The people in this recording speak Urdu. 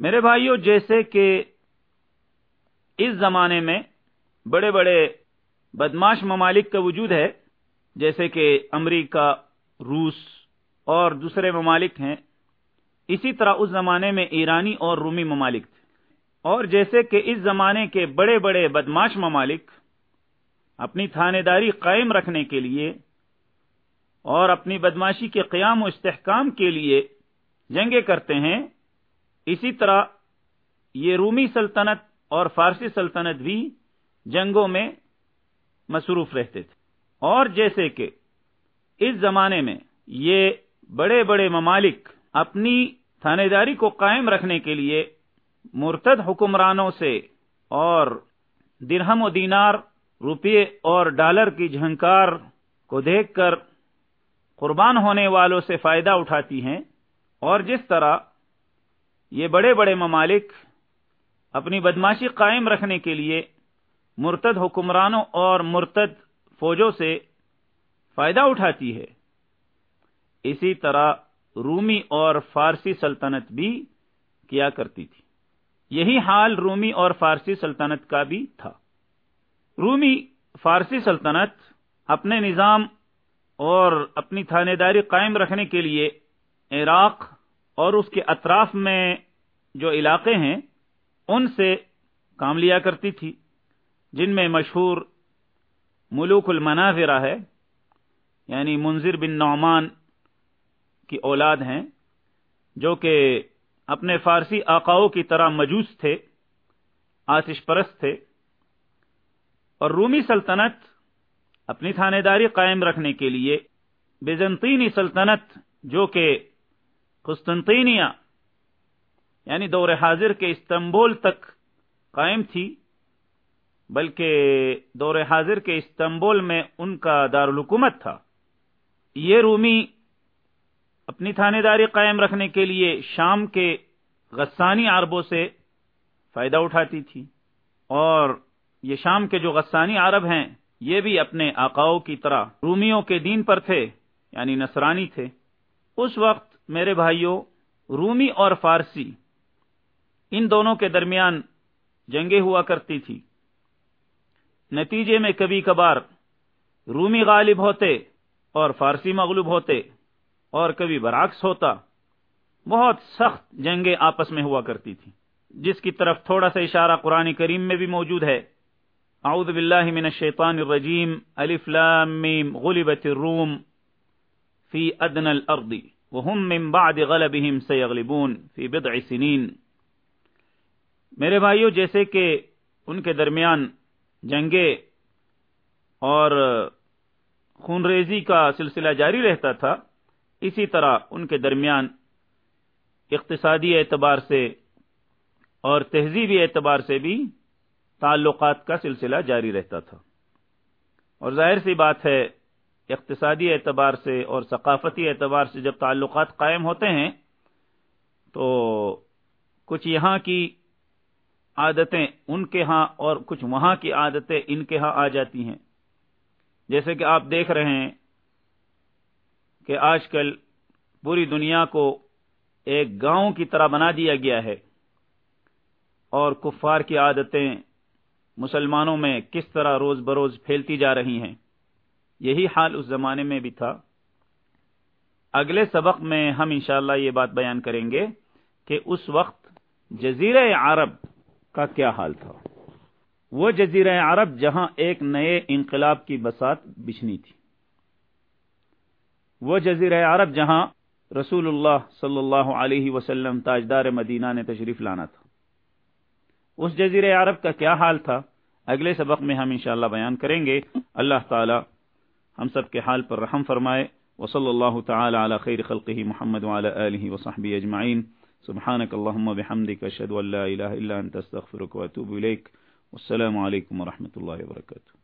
میرے بھائیوں جیسے کہ اس زمانے میں بڑے بڑے بدماش ممالک کا وجود ہے، جیسے کہ امریکہ، روس اور دوسرے ممالک ہیں، اسی طرح اس زمانے میں ایرانی اور رومی ممالک تھے۔ اور جیسے کہ اس زمانے کے بڑے بڑے بدماش ممالک اپنی تھانے داری قائم رکھنے کے لیے اور اپنی بدماشی کے قیام و استحکام کے لیے جنگیں کرتے ہیں اسی طرح یہ رومی سلطنت اور فارسی سلطنت بھی جنگوں میں مصروف رہتے تھے۔ اور جیسے کہ اس زمانے میں یہ بڑے بڑے ممالک اپنی تھانے داری کو قائم رکھنے کے لیے مرتد حکمرانوں سے اور درہم و دینار روپے اور ڈالر کی جھنکار کو دیکھ کر قربان ہونے والوں سے فائدہ اٹھاتی ہیں اور جس طرح یہ بڑے بڑے ممالک اپنی بدماشی قائم رکھنے کے لیے مرتد حکمرانوں اور مرتد فوجوں سے فائدہ اٹھاتی ہے۔ اسی طرح رومی اور فارسی سلطنت بھی کیا کرتی تھی۔ یہی حال رومی اور فارسی سلطنت کا بھی تھا۔ رومی فارسی سلطنت اپنے نظام اور اپنی تھانے داری قائم رکھنے کے لیے عراق اور اس کے اطراف میں جو علاقے ہیں، ان سے کام لیا کرتی تھی، جن میں مشہور ملوک المناظرہ ہے یعنی منظر بن نعمان کی اولاد ہیں، جو کہ اپنے فارسی آقاؤں کی طرح مجوس تھے، آتش پرست تھے، اور رومی سلطنت اپنی تھانے داری قائم رکھنے کے لیے بیزنطینی سلطنت جو کہ قسطنطینیہ یعنی دور حاضر کے استنبول تک قائم تھی، بلکہ دور حاضر کے استنبول میں ان کا دارالحکومت تھا۔ یہ رومی اپنی تھانے داری قائم رکھنے کے لیے شام کے غسانی عربوں سے فائدہ اٹھاتی تھی۔ اور یہ شام کے جو غسانی عرب ہیں، یہ بھی اپنے آقاؤں کی طرح رومیوں کے دین پر تھے یعنی نصرانی تھے۔ اس وقت میرے بھائیوں رومی اور فارسی ان دونوں کے درمیان جنگیں ہوا کرتی تھی۔ نتیجے میں کبھی کبھار رومی غالب ہوتے اور فارسی مغلوب ہوتے اور کبھی برعکس ہوتا، بہت سخت جنگیں آپس میں ہوا کرتی تھی جس کی طرف تھوڑا سا اشارہ قرآن کریم میں بھی موجود ہے۔ اعوذ باللہ من الشیطان الرجیم، الف لام میم، غلبت الروم فی ادن الارض۔ وهم من بعد غلبهم سيغلبون في بضع سنين. میرے بھائیوں جیسے کہ ان کے درمیان جنگیں اور خونریزی کا سلسلہ جاری رہتا تھا، اسی طرح ان کے درمیان اقتصادی اعتبار سے اور تہذیبی اعتبار سے بھی تعلقات کا سلسلہ جاری رہتا تھا۔ اور ظاہر سی بات ہے اقتصادی اعتبار سے اور ثقافتی اعتبار سے جب تعلقات قائم ہوتے ہیں، تو کچھ یہاں کی عادتیں ان کے ہاں اور کچھ وہاں کی عادتیں ان کے ہاں آ جاتی ہیں۔ جیسے کہ آپ دیکھ رہے ہیں کہ آج کل پوری دنیا کو ایک گاؤں کی طرح بنا دیا گیا ہے۔ اور کفار کی عادتیں مسلمانوں میں کس طرح روز بروز پھیلتی جا رہی ہیں۔ یہی حال اس زمانے میں بھی تھا۔ اگلے سبق میں ہم انشاءاللہ یہ بات بیان کریں گے کہ اس وقت جزیرہ عرب کا کیا حال تھا۔ وہ جزیرہ عرب جہاں ایک نئے انقلاب کی بسات بچھنی تھی۔ وہ جزیرہ عرب جہاں رسول اللہ صلی اللہ علیہ وسلم تاجدار مدینہ نے تشریف لانا تھا۔ اس جزیرہ عرب کا کیا حال تھا؟ اگلے سبق میں ہم انشاءاللہ بیان کریں گے۔ اللہ تعالی ہم سب کے حال پر رحم فرمائے۔ وصلی اللہ تعالی علی خیر خلقه محمد وعلى آلہ وصحبہ اجمعین۔ سبحانك اللهم بحمدك اشهد ان لا اله الا انت استغفرك واتوب اليك والسلام علیکم ورحمه اللہ وبرکاتہ۔